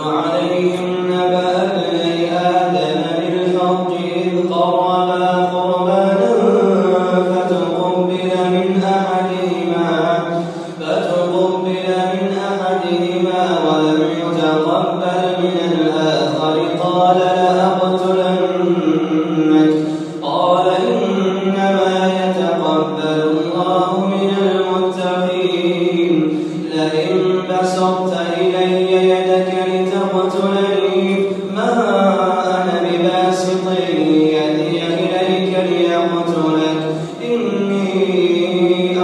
عليهم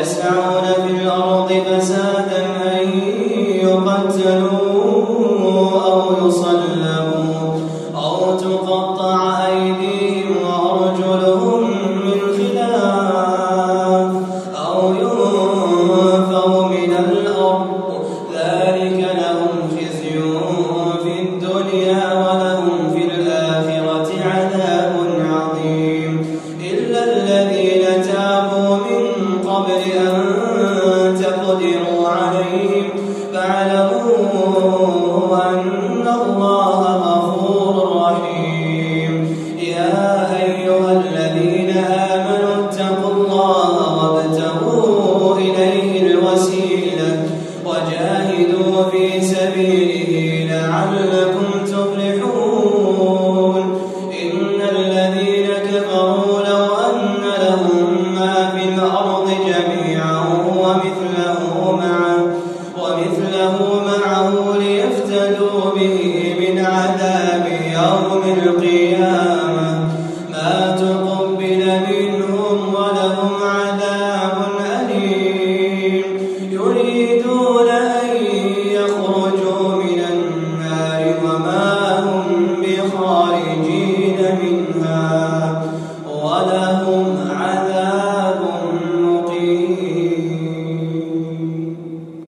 يسعون في الأرض فسادا عليهم. فاعلموا أن الله غفور رحيم. يا أيها الذين آمنوا اتقوا الله وابتغوا إليه الوسيلة. وَلَهُمْ